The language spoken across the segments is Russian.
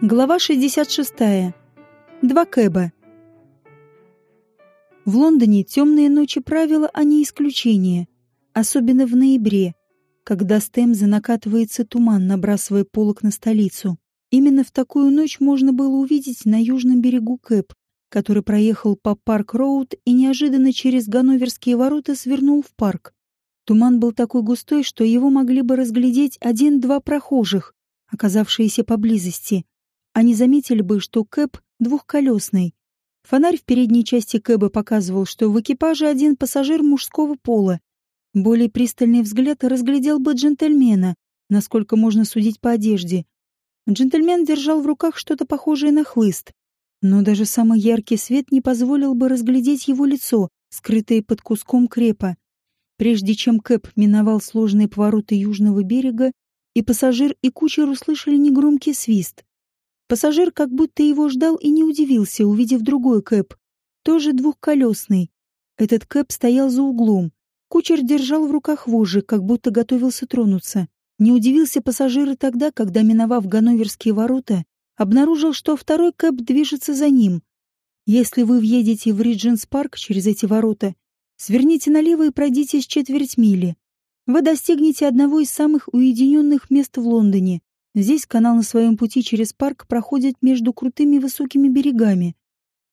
Глава 66. Два Кэба. В Лондоне темные ночи правила, а не исключение. Особенно в ноябре, когда с Темзы накатывается туман, набрасывая полог на столицу. Именно в такую ночь можно было увидеть на южном берегу Кэб, который проехал по Парк-Роуд и неожиданно через Ганноверские ворота свернул в парк. Туман был такой густой, что его могли бы разглядеть один-два прохожих, оказавшиеся поблизости. Они заметили бы, что Кэб двухколесный. Фонарь в передней части Кэба показывал, что в экипаже один пассажир мужского пола. Более пристальный взгляд разглядел бы джентльмена, насколько можно судить по одежде. Джентльмен держал в руках что-то похожее на хлыст. Но даже самый яркий свет не позволил бы разглядеть его лицо, скрытое под куском крепа. Прежде чем Кэп миновал сложные повороты южного берега, и пассажир, и кучер услышали негромкий свист. Пассажир как будто его ждал и не удивился, увидев другой кэп, тоже двухколесный. Этот кэп стоял за углом. Кучер держал в руках вожжи, как будто готовился тронуться. Не удивился пассажир и тогда, когда, миновав Ганноверские ворота, обнаружил, что второй кэп движется за ним. Если вы въедете в Ридженс-парк через эти ворота, сверните налево и пройдите с четверть мили. Вы достигнете одного из самых уединенных мест в Лондоне. Здесь канал на своем пути через парк проходит между крутыми высокими берегами,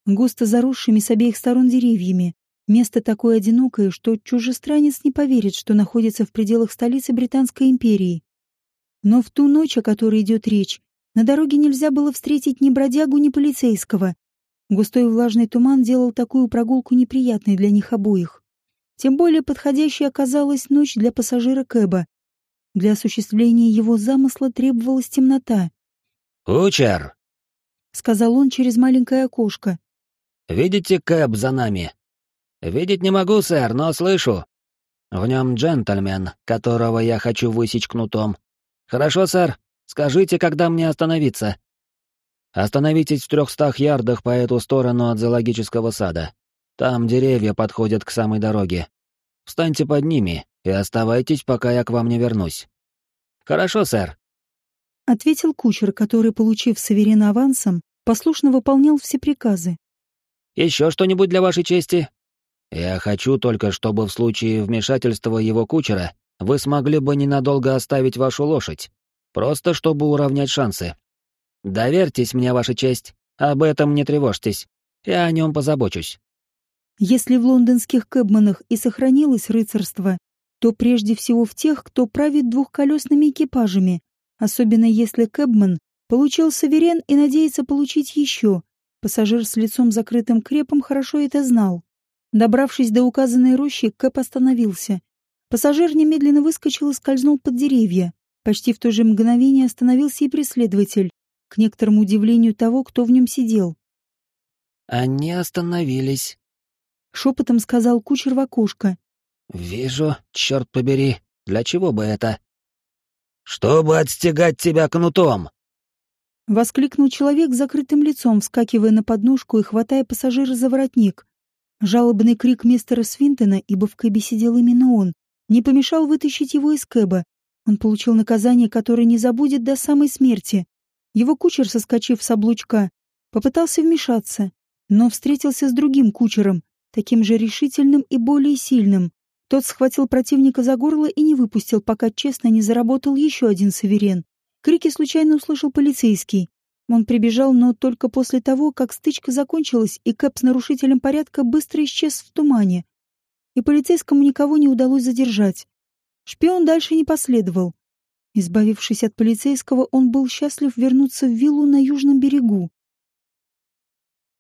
густо заросшими с обеих сторон деревьями. Место такое одинокое, что чужестранец не поверит, что находится в пределах столицы Британской империи. Но в ту ночь, о которой идет речь, на дороге нельзя было встретить ни бродягу, ни полицейского. Густой влажный туман делал такую прогулку неприятной для них обоих. Тем более подходящей оказалась ночь для пассажира Кэба, для осуществления его замысла требовалась темнота. «Кучер!» — сказал он через маленькое окошко. «Видите Кэб за нами?» «Видеть не могу, сэр, но слышу. В нем джентльмен, которого я хочу высечь кнутом. Хорошо, сэр. Скажите, когда мне остановиться?» «Остановитесь в трехстах ярдах по эту сторону от зоологического сада. Там деревья подходят к самой дороге. Встаньте под ними и оставайтесь, пока я к вам не вернусь. Хорошо, сэр. Ответил кучер, который, получив саверена авансом, послушно выполнял все приказы. Еще что-нибудь для вашей чести? Я хочу только, чтобы в случае вмешательства его кучера вы смогли бы ненадолго оставить вашу лошадь, просто чтобы уравнять шансы. Доверьтесь мне, ваша честь, об этом не тревожьтесь, я о нем позабочусь. Если в лондонских кэбманах и сохранилось рыцарство, то прежде всего в тех, кто правит двухколесными экипажами, особенно если кэбман получил саверен и надеется получить еще. Пассажир с лицом закрытым крепом хорошо это знал. Добравшись до указанной рощи, Кэп остановился. Пассажир немедленно выскочил и скользнул под деревья. Почти в то же мгновение остановился и преследователь, к некоторому удивлению того, кто в нем сидел. «Они остановились», — шепотом сказал кучер в окошко. «Вижу, черт побери, для чего бы это?» «Чтобы отстегать тебя кнутом!» Воскликнул человек закрытым лицом, вскакивая на подножку и хватая пассажира за воротник. Жалобный крик мистера Свинтона, ибо в кэбе сидел именно он, не помешал вытащить его из кэба. Он получил наказание, которое не забудет до самой смерти. Его кучер, соскочив с облучка, попытался вмешаться, но встретился с другим кучером, таким же решительным и более сильным. Тот схватил противника за горло и не выпустил, пока честно не заработал еще один суверен. Крики случайно услышал полицейский. Он прибежал, но только после того, как стычка закончилась, и Кэп с нарушителем порядка быстро исчез в тумане. И полицейскому никого не удалось задержать. Шпион дальше не последовал. Избавившись от полицейского, он был счастлив вернуться в виллу на южном берегу.